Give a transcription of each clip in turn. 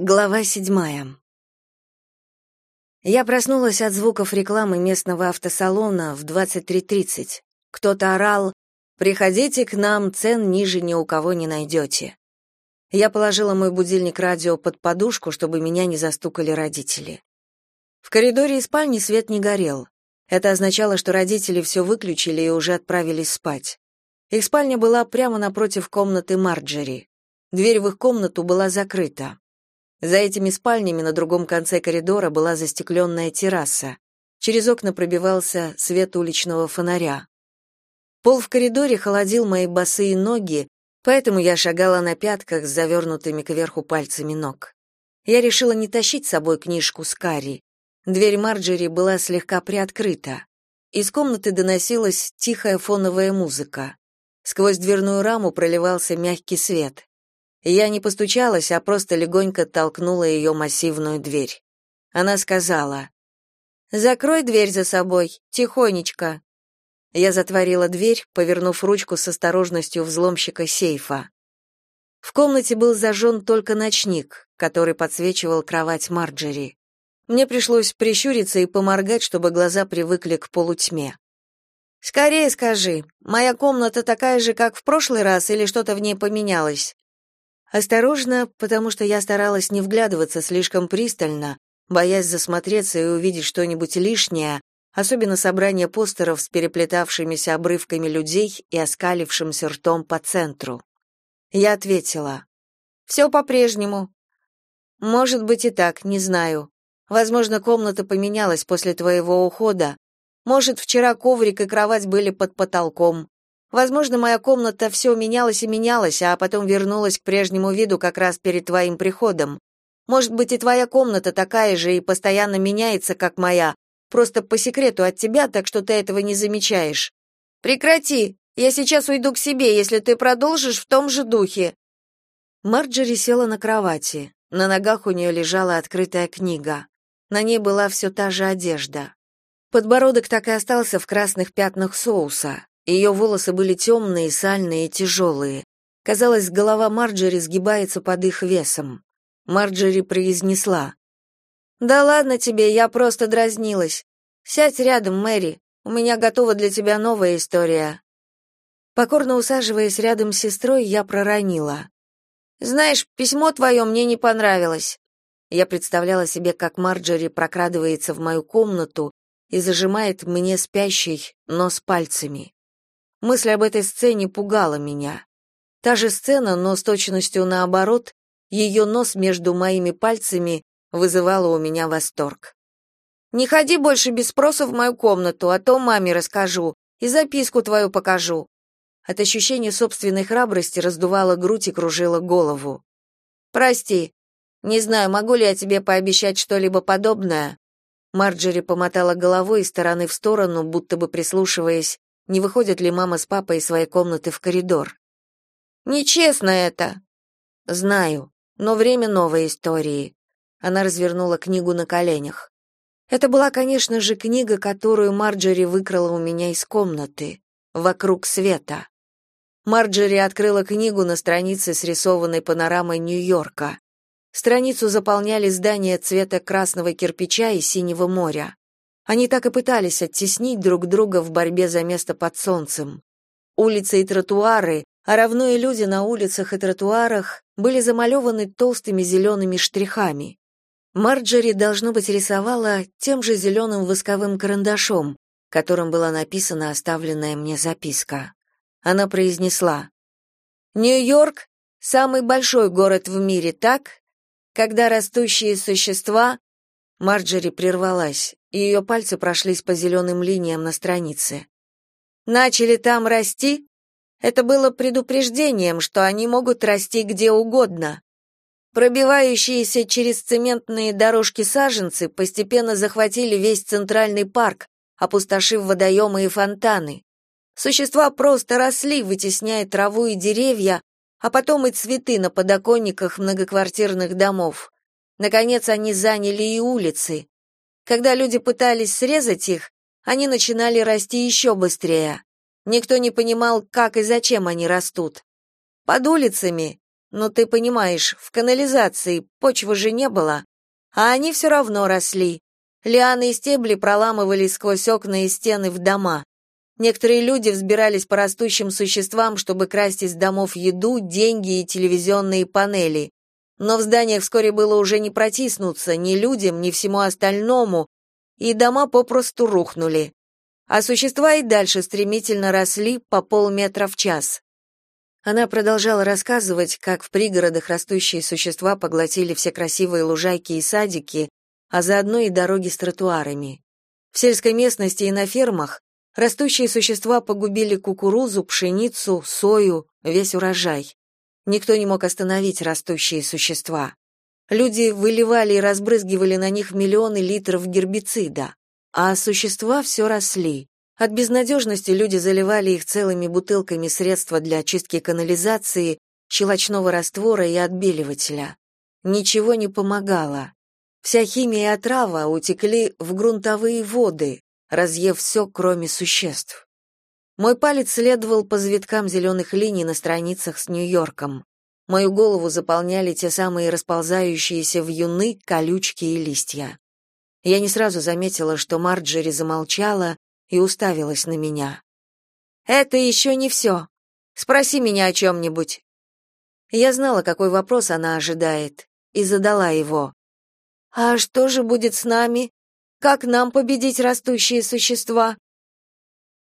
Глава седьмая. Я проснулась от звуков рекламы местного автосалона в 23.30. Кто-то орал «Приходите к нам, цен ниже ни у кого не найдете». Я положила мой будильник радио под подушку, чтобы меня не застукали родители. В коридоре и спальни свет не горел. Это означало, что родители все выключили и уже отправились спать. Их спальня была прямо напротив комнаты Марджери. Дверь в их комнату была закрыта. За этими спальнями на другом конце коридора была застекленная терраса. Через окна пробивался свет уличного фонаря. Пол в коридоре холодил мои босые ноги, поэтому я шагала на пятках с завернутыми кверху пальцами ног. Я решила не тащить с собой книжку с Карри. Дверь Марджери была слегка приоткрыта. Из комнаты доносилась тихая фоновая музыка. Сквозь дверную раму проливался мягкий свет. Я не постучалась, а просто легонько толкнула ее массивную дверь. Она сказала: "Закрой дверь за собой, тихонечко". Я затворила дверь, повернув ручку с осторожностью взломщика сейфа. В комнате был зажжен только ночник, который подсвечивал кровать Марджери. Мне пришлось прищуриться и поморгать, чтобы глаза привыкли к полутьме. «Скорее скажи, моя комната такая же, как в прошлый раз, или что-то в ней поменялось?» Осторожно, потому что я старалась не вглядываться слишком пристально, боясь засмотреться и увидеть что-нибудь лишнее, особенно собрание постеров с переплетавшимися обрывками людей и оскалившимся ртом по центру. Я ответила: «Все по-прежнему. Может быть и так, не знаю. Возможно, комната поменялась после твоего ухода. Может, вчера коврик и кровать были под потолком. Возможно, моя комната все менялась и менялась, а потом вернулась к прежнему виду как раз перед твоим приходом. Может быть, и твоя комната такая же и постоянно меняется, как моя, просто по секрету от тебя, так что ты этого не замечаешь. Прекрати. Я сейчас уйду к себе, если ты продолжишь в том же духе. Марджери села на кровати. На ногах у нее лежала открытая книга. На ней была все та же одежда. Подбородок так и остался в красных пятнах соуса. Ее волосы были темные, сальные и тяжелые. Казалось, голова Марджери сгибается под их весом. Марджери произнесла. «Да ладно тебе, я просто дразнилась. Сядь рядом, Мэри. У меня готова для тебя новая история». Покорно усаживаясь рядом с сестрой, я проронила. «Знаешь, письмо твое мне не понравилось». Я представляла себе, как Марджери прокрадывается в мою комнату и зажимает мне спящий нос пальцами. Мысль об этой сцене пугала меня. Та же сцена, но с точностью наоборот, ее нос между моими пальцами вызывала у меня восторг. «Не ходи больше без спроса в мою комнату, а то маме расскажу и записку твою покажу». От ощущения собственной храбрости раздувала грудь и кружила голову. «Прости. Не знаю, могу ли я тебе пообещать что-либо подобное?» Марджери помотала головой из стороны в сторону, будто бы прислушиваясь, не выходит ли мама с папой из своей комнаты в коридор. Нечестно это. Знаю, но время новой истории. Она развернула книгу на коленях. Это была, конечно же, книга, которую Марджери выкрала у меня из комнаты. Вокруг света. Марджери открыла книгу на странице с рисованной панорамой Нью-Йорка. Страницу заполняли здания цвета красного кирпича и синего моря. Они так и пытались оттеснить друг друга в борьбе за место под солнцем. Улицы и тротуары, а равно и люди на улицах и тротуарах, были замалеваны толстыми зелеными штрихами. Марджери, должно быть, рисовала тем же зеленым восковым карандашом, которым была написана оставленная мне записка. Она произнесла «Нью-Йорк — самый большой город в мире, так? Когда растущие существа...» Марджери прервалась и ее пальцы прошлись по зеленым линиям на странице. Начали там расти? Это было предупреждением, что они могут расти где угодно. Пробивающиеся через цементные дорожки саженцы постепенно захватили весь центральный парк, опустошив водоемы и фонтаны. Существа просто росли, вытесняя траву и деревья, а потом и цветы на подоконниках многоквартирных домов. Наконец они заняли и улицы. Когда люди пытались срезать их, они начинали расти еще быстрее. Никто не понимал, как и зачем они растут. Под улицами, Ну, ты понимаешь, в канализации почвы же не было, а они все равно росли. Лианы и стебли проламывались сквозь окна и стены в дома. Некоторые люди взбирались по растущим существам, чтобы красть из домов еду, деньги и телевизионные панели. Но в зданиях вскоре было уже не протиснуться ни людям, ни всему остальному, и дома попросту рухнули. А существа и дальше стремительно росли по полметра в час. Она продолжала рассказывать, как в пригородах растущие существа поглотили все красивые лужайки и садики, а заодно и дороги с тротуарами. В сельской местности и на фермах растущие существа погубили кукурузу, пшеницу, сою, весь урожай. Никто не мог остановить растущие существа. Люди выливали и разбрызгивали на них миллионы литров гербицида, а существа все росли. От безнадежности люди заливали их целыми бутылками средства для очистки канализации, щелочного раствора и отбеливателя. Ничего не помогало. Вся химия и отрава утекли в грунтовые воды, разъев все, кроме существ. Мой палец следовал по завиткам зеленых линий на страницах с Нью-Йорком. Мою голову заполняли те самые расползающиеся вьюны, колючки и листья. Я не сразу заметила, что Марджери замолчала и уставилась на меня. «Это еще не все. Спроси меня о чем-нибудь». Я знала, какой вопрос она ожидает, и задала его. А что же будет с нами? Как нам победить растущие существа?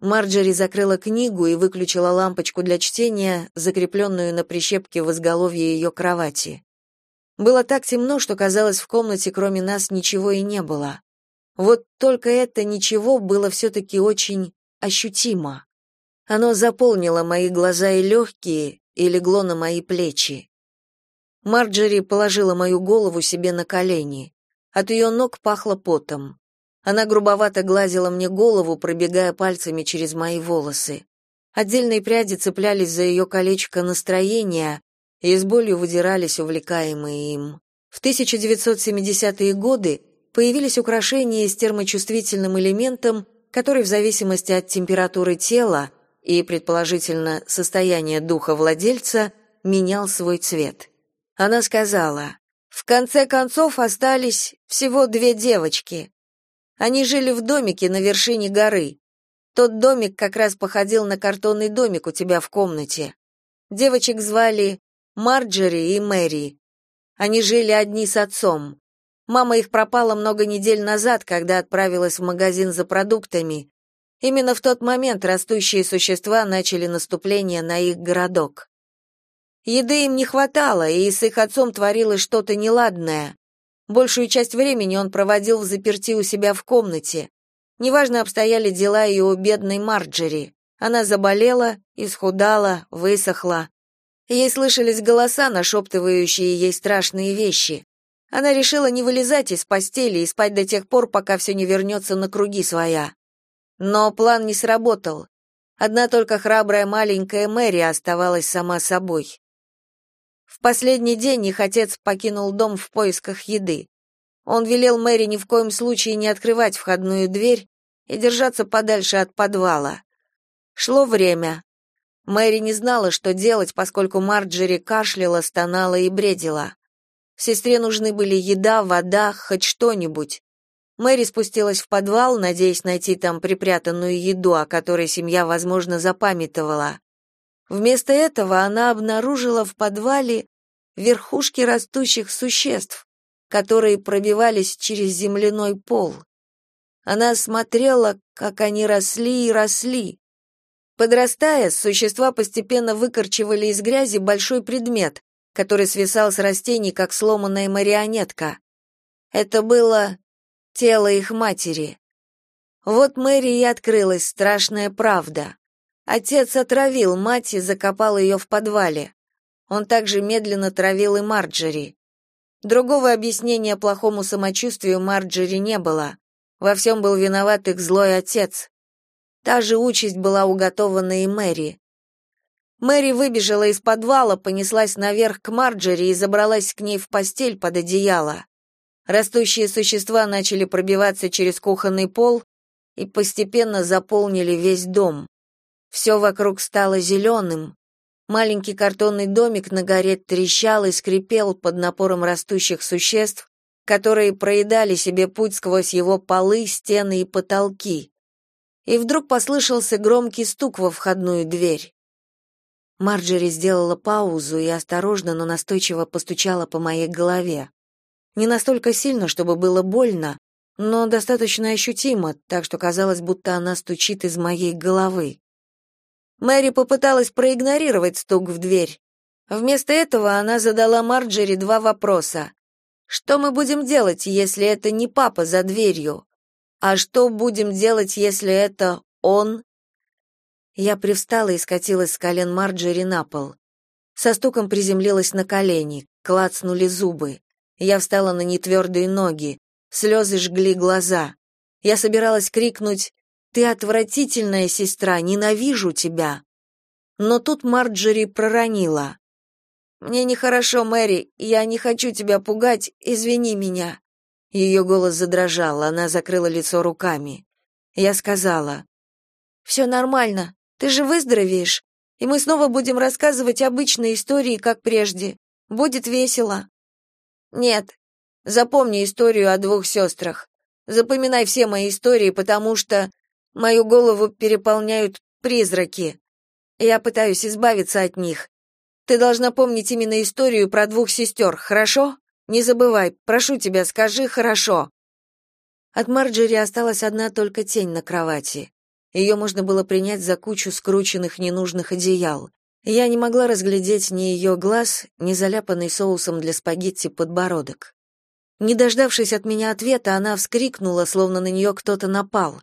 Марджери закрыла книгу и выключила лампочку для чтения, закрепленную на прищепке в изголовье ее кровати. Было так темно, что казалось, в комнате кроме нас ничего и не было. Вот только это ничего было все-таки очень ощутимо. Оно заполнило мои глаза и легкие и легло на мои плечи. Марджери положила мою голову себе на колени. От ее ног пахло потом. Она грубовато гладила мне голову, пробегая пальцами через мои волосы. Отдельные пряди цеплялись за ее колечко настроения и с болью выдирались, увлекаемые им. В 1970-е годы появились украшения с термочувствительным элементом, который в зависимости от температуры тела и, предположительно, состояния духа владельца, менял свой цвет. Она сказала, в конце концов остались всего две девочки. Они жили в домике на вершине горы. Тот домик как раз походил на картонный домик у тебя в комнате. Девочек звали Марджери и Мэри. Они жили одни с отцом. Мама их пропала много недель назад, когда отправилась в магазин за продуктами. Именно в тот момент растущие существа начали наступление на их городок. Еды им не хватало, и с их отцом творилось что-то неладное. Большую часть времени он проводил в заперти у себя в комнате. Неважно обстояли дела и у бедной Марджери. Она заболела, исхудала, высохла. Ей слышались голоса, нашептывающие ей страшные вещи. Она решила не вылезать из постели и спать до тех пор, пока все не вернется на круги своя. Но план не сработал. Одна только храбрая маленькая Мэри оставалась сама собой. Последний день их отец покинул дом в поисках еды. Он велел Мэри ни в коем случае не открывать входную дверь и держаться подальше от подвала. Шло время. Мэри не знала, что делать, поскольку Марджери кашляла, стонала и бредила. Сестре нужны были еда, вода, хоть что-нибудь. Мэри спустилась в подвал, надеясь найти там припрятанную еду, о которой семья, возможно, запамятовала. Вместо этого она обнаружила в подвале верхушки растущих существ, которые пробивались через земляной пол. Она смотрела, как они росли и росли. Подрастая, существа постепенно выкорчевали из грязи большой предмет, который свисал с растений, как сломанная марионетка. Это было тело их матери. Вот Мэри и открылась страшная правда. Отец отравил мать и закопал ее в подвале. Он также медленно травил и Марджери. Другого объяснения плохому самочувствию Марджери не было. Во всем был виноват их злой отец. Та же участь была уготована и Мэри. Мэри выбежала из подвала, понеслась наверх к Марджери и забралась к ней в постель под одеяло. Растущие существа начали пробиваться через кухонный пол и постепенно заполнили весь дом. Все вокруг стало зеленым, Маленький картонный домик на горе трещал и скрипел под напором растущих существ, которые проедали себе путь сквозь его полы, стены и потолки. И вдруг послышался громкий стук во входную дверь. Марджери сделала паузу и осторожно, но настойчиво постучала по моей голове. Не настолько сильно, чтобы было больно, но достаточно ощутимо, так что казалось, будто она стучит из моей головы. Мэри попыталась проигнорировать стук в дверь. Вместо этого она задала Марджери два вопроса. Что мы будем делать, если это не папа за дверью? А что будем делать, если это он? Я привстала и скатилась с колен Марджери на пол. Со стуком приземлилась на колени, клацнули зубы. Я встала на нетвердые ноги. Слезы жгли глаза. Я собиралась крикнуть «Ты отвратительная сестра, ненавижу тебя!» Но тут Марджери проронила. Мне нехорошо, Мэри. Я не хочу тебя пугать. Извини меня. Ее голос задрожал, она закрыла лицо руками. Я сказала: «Все нормально. Ты же выздоровеешь, и мы снова будем рассказывать обычные истории, как прежде. Будет весело". Нет. Запомни историю о двух сестрах. Запоминай все мои истории, потому что мою голову переполняют призраки. Я пытаюсь избавиться от них, ты должна помнить именно историю про двух сестер, хорошо? Не забывай, прошу тебя, скажи хорошо. От Марджери осталась одна только тень на кровати. Ее можно было принять за кучу скрученных ненужных одеял. Я не могла разглядеть ни ее глаз, ни заляпанный соусом для спагетти подбородок. Не дождавшись от меня ответа, она вскрикнула, словно на нее кто-то напал.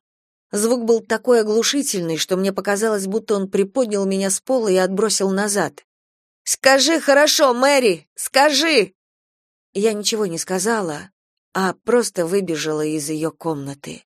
Звук был такой оглушительный, что мне показалось, будто он приподнял меня с пола и отбросил назад. Скажи хорошо, Мэри, скажи. Я ничего не сказала, а просто выбежала из ее комнаты.